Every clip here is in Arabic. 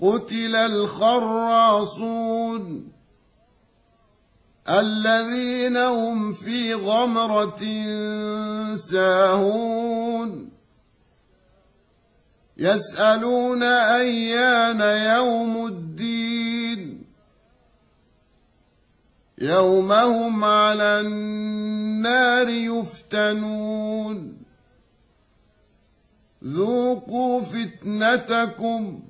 قتل الخراصون الذين هم في غمرة ساهون. يسألون أيان يوم الدين. يوم هم على النار يفتنون. ذوقوا فتنتكم.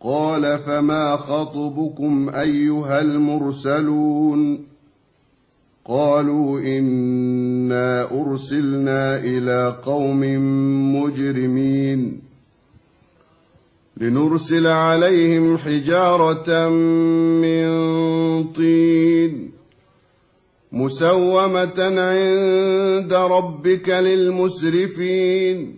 قال فما خطبكم أيها المرسلون قالوا إنا أرسلنا إلى قوم مجرمين لنرسل عليهم حجارة من طين مسومة عند ربك للمسرفين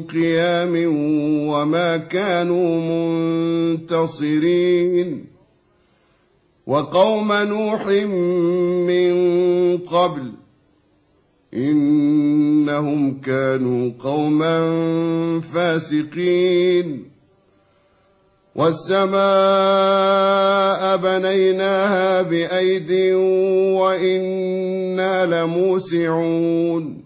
قيام وما كانوا منتصرين وقوم نوح من قبل إنهم كانوا قوما فاسقين والسماء بنيناها بأيد وإنا لموسعون